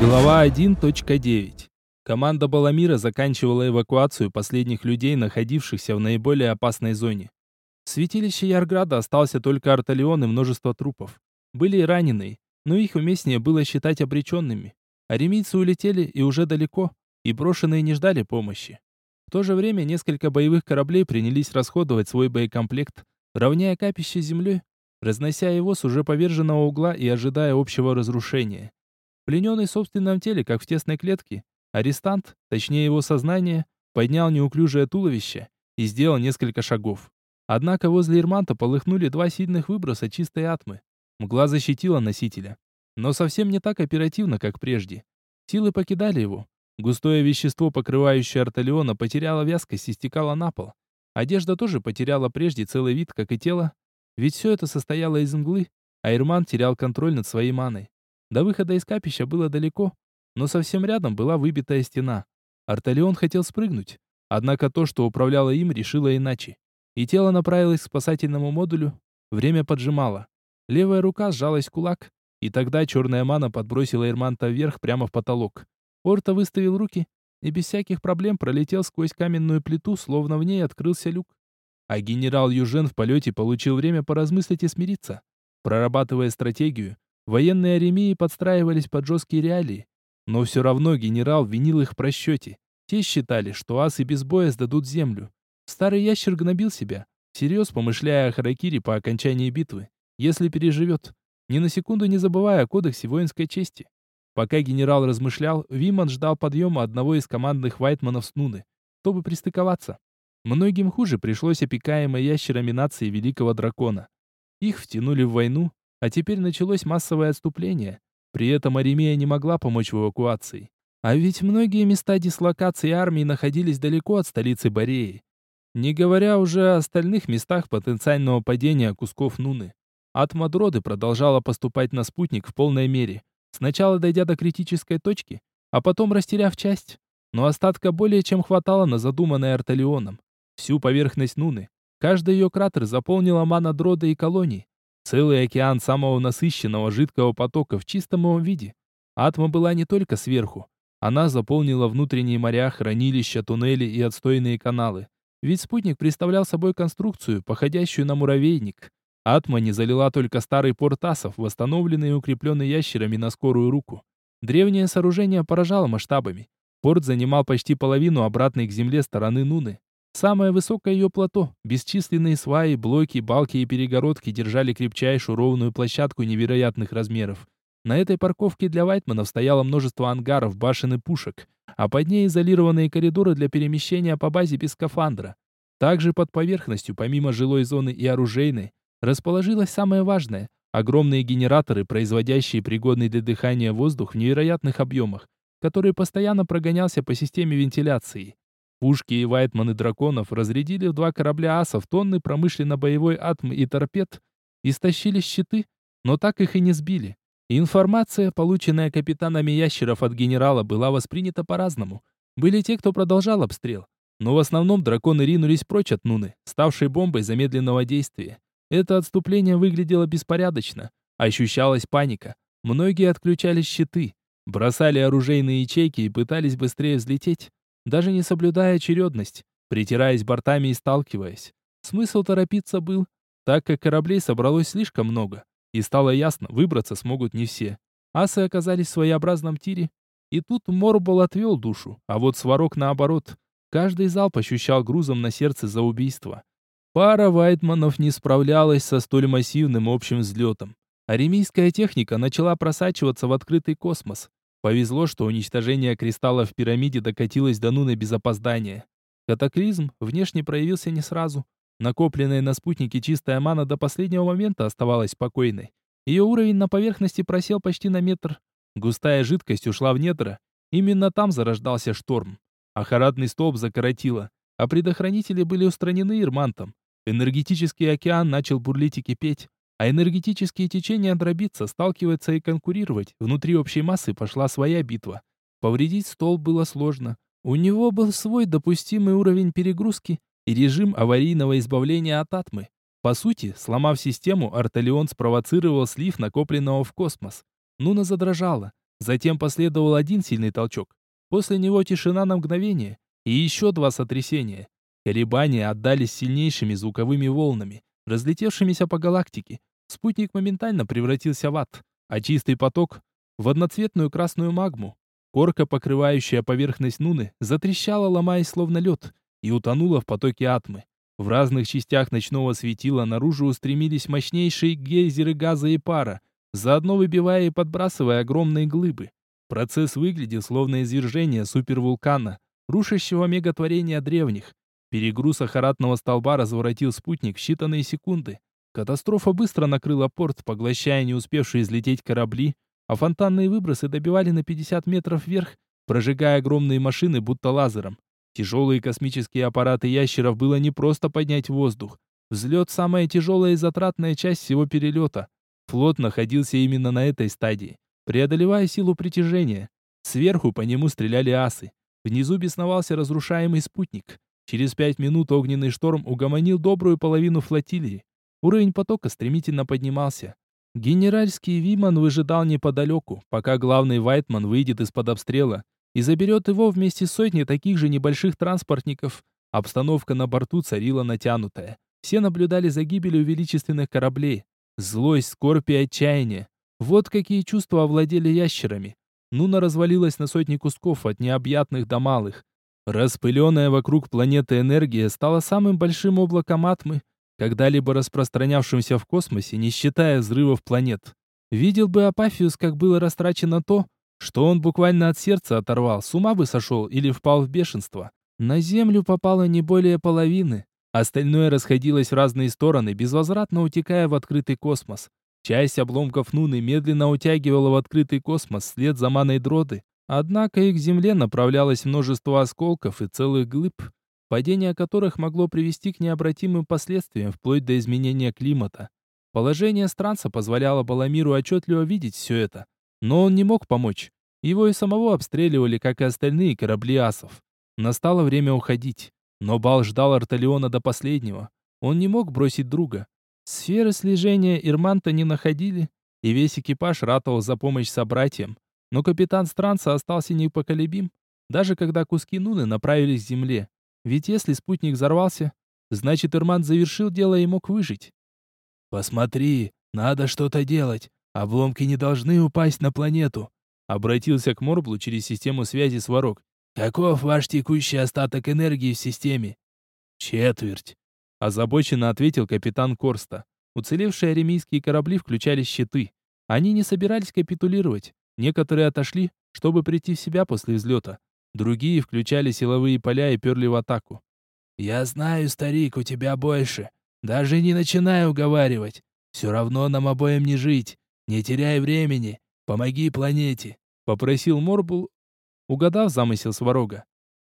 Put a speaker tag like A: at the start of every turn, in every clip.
A: Глава 1.9. Команда Баламира заканчивала эвакуацию последних людей, находившихся в наиболее опасной зоне. В святилище Ярграда остался только Арталион и множество трупов. Были и раненые, но их уместнее было считать обреченными. Аремийцы улетели и уже далеко, и брошенные не ждали помощи. В то же время несколько боевых кораблей принялись расходовать свой боекомплект, равняя капище землей, разнося его с уже поверженного угла и ожидая общего разрушения. Плененный в собственном теле, как в тесной клетке, арестант, точнее его сознание, поднял неуклюжее туловище и сделал несколько шагов. Однако возле Ирманта полыхнули два сильных выброса чистой атмы. Мгла защитила носителя. Но совсем не так оперативно, как прежде. Силы покидали его. Густое вещество, покрывающее Арталиона, потеряло вязкость и стекало на пол. Одежда тоже потеряла прежде целый вид, как и тело. Ведь все это состояло из мглы, а Ирман терял контроль над своей маной. До выхода из капища было далеко, но совсем рядом была выбитая стена. Арталион хотел спрыгнуть, однако то, что управляло им, решило иначе. И тело направилось к спасательному модулю. Время поджимало. Левая рука сжалась в кулак, и тогда черная мана подбросила Ирманта вверх прямо в потолок. Орта выставил руки и без всяких проблем пролетел сквозь каменную плиту, словно в ней открылся люк. А генерал Южен в полете получил время поразмыслить и смириться. Прорабатывая стратегию, Военные аремии подстраивались под жесткие реалии, но все равно генерал винил их в просчете. Те считали, что асы без боя сдадут землю. Старый ящер гнобил себя, всерьез помышляя о Харакире по окончании битвы, если переживет, ни на секунду не забывая о кодексе воинской чести. Пока генерал размышлял, Виман ждал подъема одного из командных вайтманов с Нуны, чтобы пристыковаться. Многим хуже пришлось опекаемой ящерами нации Великого Дракона. Их втянули в войну, а теперь началось массовое отступление. При этом Аремия не могла помочь в эвакуации. А ведь многие места дислокации армии находились далеко от столицы Бореи. Не говоря уже о остальных местах потенциального падения кусков Нуны. Атмадроды продолжала поступать на спутник в полной мере, сначала дойдя до критической точки, а потом растеряв часть. Но остатка более чем хватало на задуманное Арталионом. Всю поверхность Нуны. Каждый ее кратер заполнила мана дрода и колоний, Целый океан самого насыщенного жидкого потока в чистом его виде. Атма была не только сверху. Она заполнила внутренние моря, хранилища, туннели и отстойные каналы. Ведь спутник представлял собой конструкцию, походящую на муравейник. Атма не залила только старый порт асов, восстановленный и укрепленный ящерами на скорую руку. Древнее сооружение поражало масштабами. Порт занимал почти половину обратной к земле стороны Нуны. Самое высокое ее плато, бесчисленные сваи, блоки, балки и перегородки держали крепчайшую ровную площадку невероятных размеров. На этой парковке для вайтманов стояло множество ангаров, башен и пушек, а под ней изолированные коридоры для перемещения по базе без скафандра. Также под поверхностью, помимо жилой зоны и оружейной, расположилось самое важное – огромные генераторы, производящие пригодный для дыхания воздух в невероятных объемах, который постоянно прогонялся по системе вентиляции. Пушки и вайтманы драконов разрядили в два корабля асов тонны промышленно-боевой атм и торпед, истощили щиты, но так их и не сбили. Информация, полученная капитанами ящеров от генерала, была воспринята по-разному. Были те, кто продолжал обстрел, но в основном драконы ринулись прочь от Нуны, ставшей бомбой замедленного действия. Это отступление выглядело беспорядочно, ощущалась паника. Многие отключали щиты, бросали оружейные ячейки и пытались быстрее взлететь даже не соблюдая очередность, притираясь бортами и сталкиваясь. Смысл торопиться был, так как кораблей собралось слишком много, и стало ясно, выбраться смогут не все. Асы оказались в своеобразном тире, и тут Морбол отвел душу, а вот Сварог наоборот. Каждый залп ощущал грузом на сердце за убийство. Пара Вайтманов не справлялась со столь массивным общим взлетом. Аремийская техника начала просачиваться в открытый космос, Повезло, что уничтожение кристалла в пирамиде докатилось до Нуны без опоздания. Катаклизм внешне проявился не сразу. Накопленная на спутнике чистая мана до последнего момента оставалась спокойной. Ее уровень на поверхности просел почти на метр. Густая жидкость ушла в недра. Именно там зарождался шторм. Ахаратный столб закоротило, а предохранители были устранены Ирмантом. Энергетический океан начал бурлить и кипеть. А энергетические течения дробиться, сталкиваться и конкурировать. Внутри общей массы пошла своя битва. Повредить стол было сложно. У него был свой допустимый уровень перегрузки и режим аварийного избавления от атмы. По сути, сломав систему, Арталион спровоцировал слив накопленного в космос. Нуна задрожала. Затем последовал один сильный толчок. После него тишина на мгновение и еще два сотрясения. Колебания отдались сильнейшими звуковыми волнами, разлетевшимися по галактике. Спутник моментально превратился в ад, а чистый поток — в одноцветную красную магму. Корка, покрывающая поверхность Нуны, затрещала, ломаясь словно лед, и утонула в потоке атмы. В разных частях ночного светила наружу устремились мощнейшие гейзеры газа и пара, заодно выбивая и подбрасывая огромные глыбы. Процесс выглядел словно извержение супервулкана, рушащего мегатворения древних. Перегруз охаратного столба разворотил спутник в считанные секунды. Катастрофа быстро накрыла порт, поглощая не успевшие взлететь корабли, а фонтанные выбросы добивали на 50 метров вверх, прожигая огромные машины будто лазером. Тяжелые космические аппараты ящеров было не просто поднять в воздух. Взлет – самая тяжелая и затратная часть всего перелета. Флот находился именно на этой стадии, преодолевая силу притяжения. Сверху по нему стреляли асы. Внизу бесновался разрушаемый спутник. Через пять минут огненный шторм угомонил добрую половину флотилии. Уровень потока стремительно поднимался. Генеральский Виман выжидал неподалеку, пока главный Вайтман выйдет из-под обстрела и заберет его вместе с сотней таких же небольших транспортников. Обстановка на борту царила натянутая. Все наблюдали за гибелью величественных кораблей. Злость, скорбь и отчаяние. Вот какие чувства овладели ящерами. Нуна развалилась на сотни кусков от необъятных до малых. Распыленная вокруг планеты энергия стала самым большим облаком атмы, когда-либо распространявшимся в космосе, не считая взрывов планет. Видел бы Апафиус, как было растрачено то, что он буквально от сердца оторвал, с ума бы сошел или впал в бешенство. На Землю попало не более половины. Остальное расходилось в разные стороны, безвозвратно утекая в открытый космос. Часть обломков Нуны медленно утягивала в открытый космос вслед за маной дроды, Однако и к Земле направлялось множество осколков и целых глыб, падение которых могло привести к необратимым последствиям вплоть до изменения климата. Положение странца позволяло Баламиру отчетливо видеть все это, но он не мог помочь. Его и самого обстреливали, как и остальные корабли асов. Настало время уходить, но Бал ждал Арталиона до последнего. Он не мог бросить друга. Сферы слежения Ирманта не находили, и весь экипаж ратовал за помощь собратьям. Но капитан Странца остался непоколебим, даже когда куски Нуны направились к земле. Ведь если спутник взорвался, значит Ирман завершил дело и мог выжить. «Посмотри, надо что-то делать. Обломки не должны упасть на планету», обратился к Морблу через систему связи Сварог. «Каков ваш текущий остаток энергии в системе?» «Четверть», озабоченно ответил капитан Корста. Уцелевшие аремийские корабли включали щиты. Они не собирались капитулировать. Некоторые отошли, чтобы прийти в себя после взлета. Другие включали силовые поля и перли в атаку. «Я знаю, старик, у тебя больше. Даже не начинай уговаривать. Все равно нам обоим не жить. Не теряй времени. Помоги планете», — попросил Морбул, угадав замысел Сварога.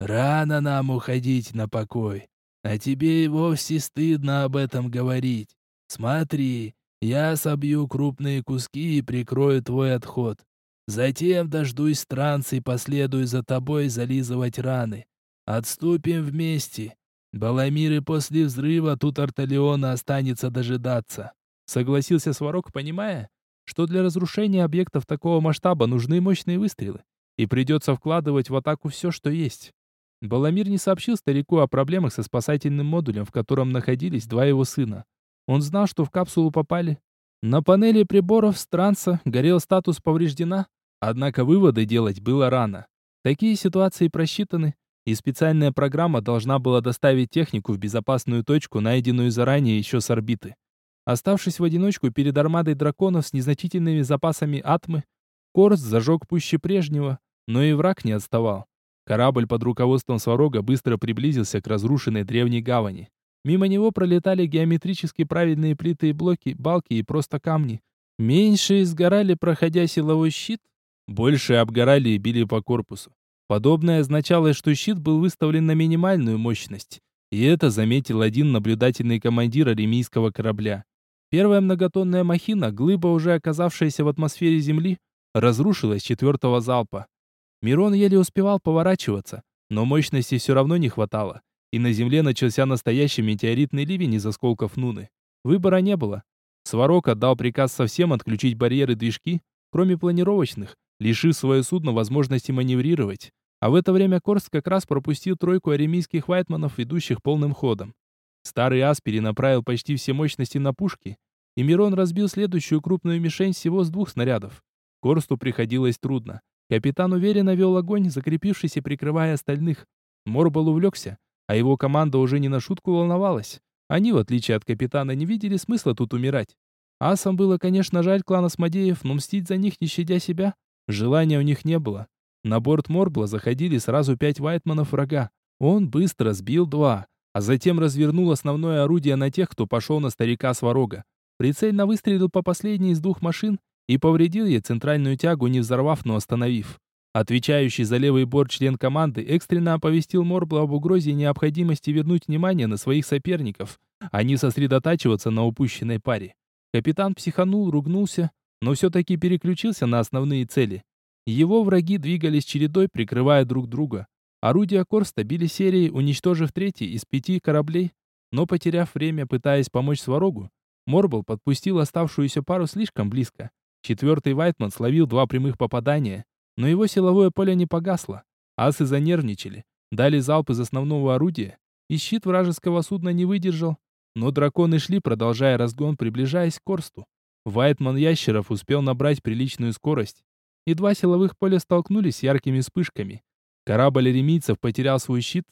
A: «Рано нам уходить на покой. А тебе и вовсе стыдно об этом говорить. Смотри, я собью крупные куски и прикрою твой отход. Затем дождусь странца и последую за тобой зализывать раны. Отступим вместе. Баламир и после взрыва тут Арталиона останется дожидаться. Согласился Сварог, понимая, что для разрушения объектов такого масштаба нужны мощные выстрелы, и придется вкладывать в атаку все, что есть. Баламир не сообщил старику о проблемах со спасательным модулем, в котором находились два его сына. Он знал, что в капсулу попали. На панели приборов странца горел статус «Повреждена», Однако выводы делать было рано. Такие ситуации просчитаны, и специальная программа должна была доставить технику в безопасную точку, найденную заранее еще с орбиты. Оставшись в одиночку перед армадой драконов с незначительными запасами атмы, Корс зажег пуще прежнего, но и враг не отставал. Корабль под руководством Сварога быстро приблизился к разрушенной древней гавани. Мимо него пролетали геометрически правильные плиты и блоки, балки и просто камни. Меньшие сгорали, проходя силовой щит, больше обгорали и били по корпусу. Подобное означало, что щит был выставлен на минимальную мощность. И это заметил один наблюдательный командир аремийского корабля. Первая многотонная махина, глыба, уже оказавшаяся в атмосфере Земли, разрушилась четвертого залпа. Мирон еле успевал поворачиваться, но мощности все равно не хватало, и на Земле начался настоящий метеоритный ливень из осколков Нуны. Выбора не было. Сварог отдал приказ совсем отключить барьеры движки, кроме планировочных, лишив свое судно возможности маневрировать. А в это время Корст как раз пропустил тройку аремийских вайтманов, ведущих полным ходом. Старый ас перенаправил почти все мощности на пушки, и Мирон разбил следующую крупную мишень всего с двух снарядов. Корсту приходилось трудно. Капитан уверенно вел огонь, закрепившись и прикрывая остальных. Морбал увлекся, а его команда уже не на шутку волновалась. Они, в отличие от капитана, не видели смысла тут умирать. Асам было, конечно, жаль клан Асмодеев, но мстить за них, не щадя себя, желания у них не было. На борт Морбла заходили сразу пять вайтманов врага. Он быстро сбил два, а затем развернул основное орудие на тех, кто пошел на старика Сварога. Прицельно выстрелил по последней из двух машин и повредил ей центральную тягу, не взорвав, но остановив. Отвечающий за левый борт член команды экстренно оповестил Морбла об угрозе и необходимости вернуть внимание на своих соперников, а не сосредотачиваться на упущенной паре. Капитан психанул, ругнулся, но все-таки переключился на основные цели. Его враги двигались чередой, прикрывая друг друга. Орудия Корста били серией, уничтожив третий из пяти кораблей, но потеряв время, пытаясь помочь Сварогу, Морбл подпустил оставшуюся пару слишком близко. Четвертый Вайтман словил два прямых попадания, но его силовое поле не погасло. Асы занервничали, дали залп из основного орудия, и щит вражеского судна не выдержал. Но драконы шли, продолжая разгон, приближаясь к Корсту. Вайтман Ящеров успел набрать приличную скорость, и два силовых поля столкнулись с яркими вспышками. Корабль ремийцев потерял свой щит,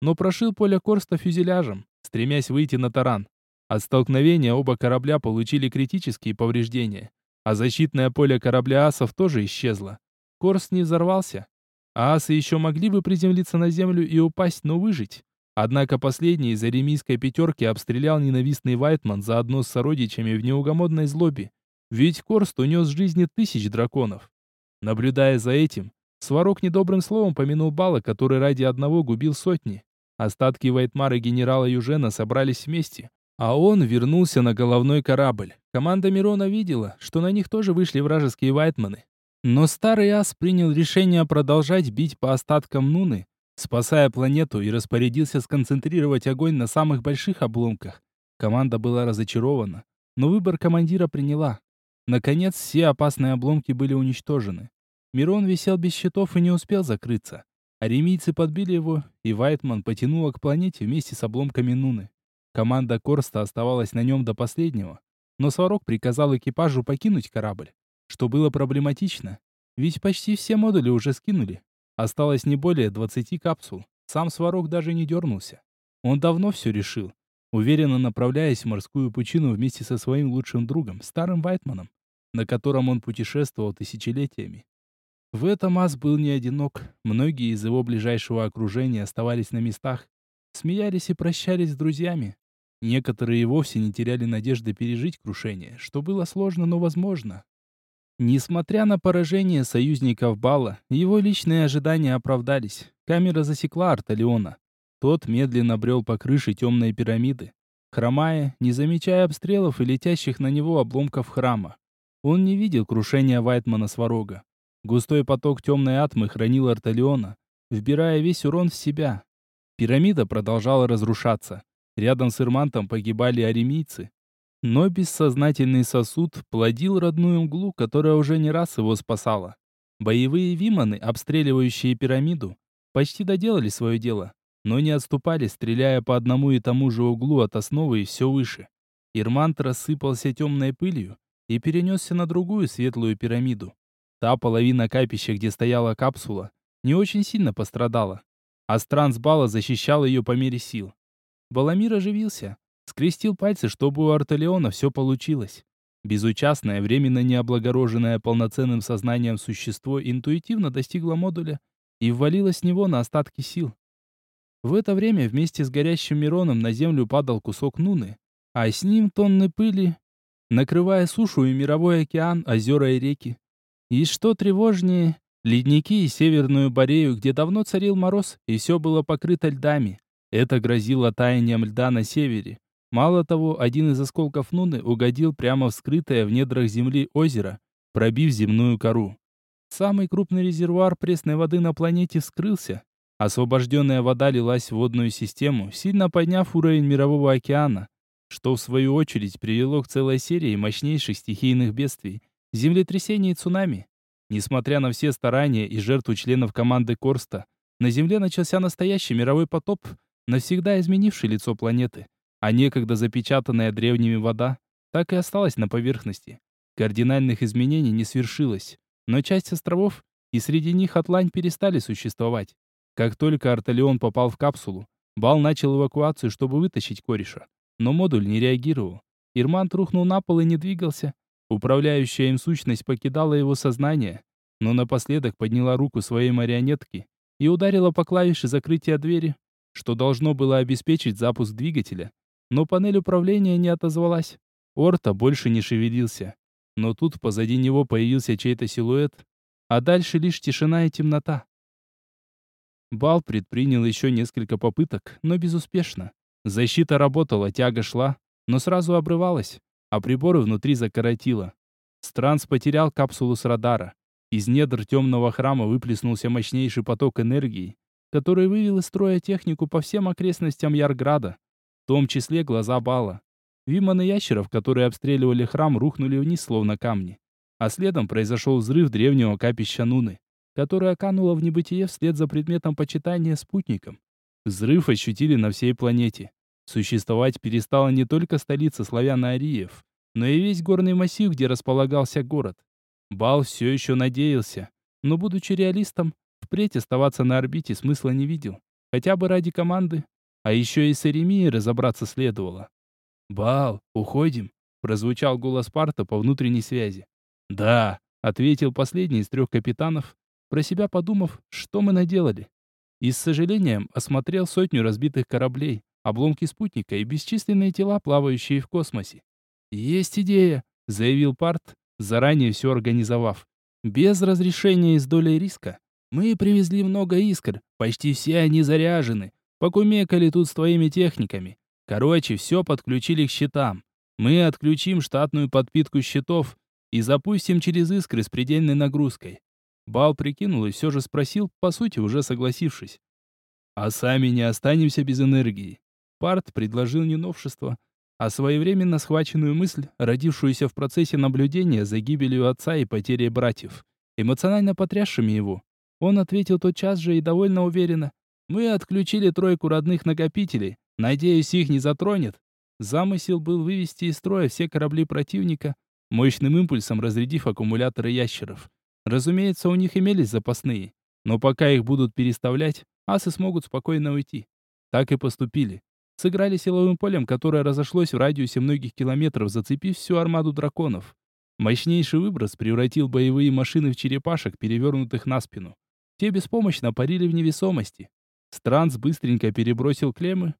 A: но прошил поле Корста фюзеляжем, стремясь выйти на таран. От столкновения оба корабля получили критические повреждения, а защитное поле корабля асов тоже исчезло. Корс не взорвался. А асы еще могли бы приземлиться на землю и упасть, но выжить. Однако последний из аремийской пятерки обстрелял ненавистный Вайтман заодно с сородичами в неугомодной злобе. Ведь Корст унес жизни тысяч драконов. Наблюдая за этим, Сварог недобрым словом помянул Бала, который ради одного губил сотни. Остатки Вайтмара генерала Южена собрались вместе, а он вернулся на головной корабль. Команда Мирона видела, что на них тоже вышли вражеские Вайтманы. Но старый ас принял решение продолжать бить по остаткам Нуны, спасая планету и распорядился сконцентрировать огонь на самых больших обломках. Команда была разочарована, но выбор командира приняла. Наконец, все опасные обломки были уничтожены. Мирон висел без щитов и не успел закрыться. Аремийцы подбили его, и Вайтман потянуло к планете вместе с обломками Нуны. Команда Корста оставалась на нем до последнего, но Сварог приказал экипажу покинуть корабль что было проблематично, ведь почти все модули уже скинули. Осталось не более 20 капсул. Сам Сварог даже не дернулся. Он давно все решил, уверенно направляясь в морскую пучину вместе со своим лучшим другом, старым Вайтманом, на котором он путешествовал тысячелетиями. В этом Ас был не одинок. Многие из его ближайшего окружения оставались на местах, смеялись и прощались с друзьями. Некоторые и вовсе не теряли надежды пережить крушение, что было сложно, но возможно. Несмотря на поражение союзников Бала, его личные ожидания оправдались. Камера засекла Арталиона. Тот медленно брел по крыше темной пирамиды, хромая, не замечая обстрелов и летящих на него обломков храма. Он не видел крушения Вайтмана Сварога. Густой поток темной атмы хранил Арталиона, вбирая весь урон в себя. Пирамида продолжала разрушаться. Рядом с Ирмантом погибали аремийцы, но бессознательный сосуд плодил родную мглу, которая уже не раз его спасала. Боевые виманы, обстреливающие пирамиду, почти доделали свое дело, но не отступали, стреляя по одному и тому же углу от основы и все выше. Ирмант рассыпался темной пылью и перенесся на другую светлую пирамиду. Та половина капища, где стояла капсула, не очень сильно пострадала. Астранс Бала защищал ее по мере сил. Баламир оживился, Скрестил пальцы, чтобы у Артелеона все получилось. Безучастное, временно необлагороженное полноценным сознанием существо интуитивно достигло модуля и ввалилось с него на остатки сил. В это время вместе с горящим Мироном на землю падал кусок Нуны, а с ним тонны пыли, накрывая сушу и мировой океан, озера и реки. И что тревожнее, ледники и Северную Борею, где давно царил мороз, и все было покрыто льдами. Это грозило таянием льда на севере. Мало того, один из осколков Нуны угодил прямо в скрытое в недрах земли озеро, пробив земную кору. Самый крупный резервуар пресной воды на планете вскрылся. Освобожденная вода лилась в водную систему, сильно подняв уровень мирового океана, что в свою очередь привело к целой серии мощнейших стихийных бедствий, землетрясений и цунами. Несмотря на все старания и жертву членов команды Корста, на Земле начался настоящий мировой потоп, навсегда изменивший лицо планеты, а некогда запечатанная древними вода так и осталась на поверхности. Кардинальных изменений не свершилось, но часть островов и среди них Атлань перестали существовать. Как только Арталион попал в капсулу, Бал начал эвакуацию, чтобы вытащить кореша. Но модуль не реагировал. Ирмант рухнул на пол и не двигался. Управляющая им сущность покидала его сознание, но напоследок подняла руку своей марионетки и ударила по клавише закрытия двери, что должно было обеспечить запуск двигателя. Но панель управления не отозвалась. Орта больше не шевелился. Но тут позади него появился чей-то силуэт, а дальше лишь тишина и темнота. Бал предпринял еще несколько попыток, но безуспешно. Защита работала, тяга шла, но сразу обрывалась, а приборы внутри закоротило. Странс потерял капсулу с радара. Из недр темного храма выплеснулся мощнейший поток энергии, который вывел из строя технику по всем окрестностям Ярграда, в том числе глаза Бала. Виманы ящеров, которые обстреливали храм, рухнули вниз, словно камни. А следом произошел взрыв древнего капища Нуны которая канула в небытие вслед за предметом почитания спутником. Взрыв ощутили на всей планете. Существовать перестала не только столица славяно-ариев, но и весь горный массив, где располагался город. Бал все еще надеялся, но, будучи реалистом, впредь оставаться на орбите смысла не видел. Хотя бы ради команды. А еще и с Эремией разобраться следовало. «Бал, уходим?» — прозвучал голос Парта по внутренней связи. «Да», — ответил последний из трех капитанов, про себя подумав, что мы наделали. И с сожалением осмотрел сотню разбитых кораблей, обломки спутника и бесчисленные тела, плавающие в космосе. «Есть идея», — заявил Парт, заранее все организовав. «Без разрешения и с долей риска. Мы привезли много искр, почти все они заряжены. Покумекали тут с твоими техниками. Короче, все подключили к щитам. Мы отключим штатную подпитку щитов и запустим через искры с предельной нагрузкой. Бал прикинул и все же спросил, по сути, уже согласившись. «А сами не останемся без энергии?» Парт предложил не новшество, а своевременно схваченную мысль, родившуюся в процессе наблюдения за гибелью отца и потерей братьев, эмоционально потрясшими его. Он ответил тотчас же и довольно уверенно. «Мы отключили тройку родных накопителей. Надеюсь, их не затронет». Замысел был вывести из строя все корабли противника, мощным импульсом разрядив аккумуляторы ящеров. Разумеется, у них имелись запасные, но пока их будут переставлять, асы смогут спокойно уйти. Так и поступили. Сыграли силовым полем, которое разошлось в радиусе многих километров, зацепив всю армаду драконов. Мощнейший выброс превратил боевые машины в черепашек, перевернутых на спину. Те беспомощно парили в невесомости. Странс быстренько перебросил клеммы.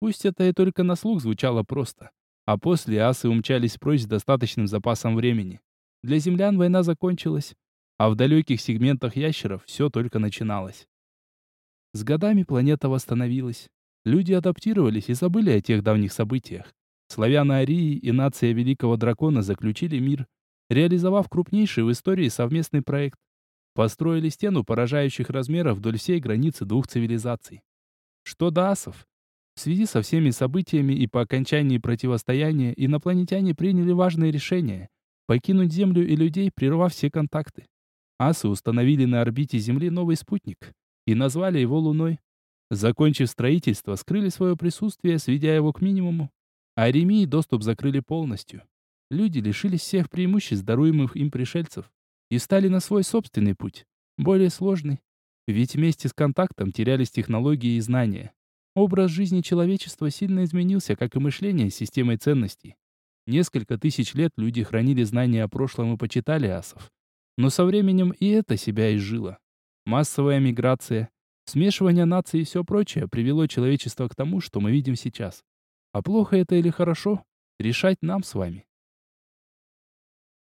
A: Пусть это и только на слух звучало просто. А после асы умчались прочь с достаточным запасом времени. Для землян война закончилась а в далеких сегментах ящеров все только начиналось. С годами планета восстановилась. Люди адаптировались и забыли о тех давних событиях. Славяно-арии и нация Великого Дракона заключили мир, реализовав крупнейший в истории совместный проект. Построили стену поражающих размеров вдоль всей границы двух цивилизаций. Что до асов? В связи со всеми событиями и по окончании противостояния инопланетяне приняли важное решение – покинуть Землю и людей, прервав все контакты. Асы установили на орбите Земли новый спутник и назвали его Луной. Закончив строительство, скрыли свое присутствие, сведя его к минимуму. А Ремии доступ закрыли полностью. Люди лишились всех преимуществ, даруемых им пришельцев, и стали на свой собственный путь, более сложный. Ведь вместе с контактом терялись технологии и знания. Образ жизни человечества сильно изменился, как и мышление с системой ценностей. Несколько тысяч лет люди хранили знания о прошлом и почитали асов. Но со временем и это себя изжило. Массовая миграция, смешивание наций и все прочее привело человечество к тому, что мы видим сейчас. А плохо это или хорошо, решать нам с вами.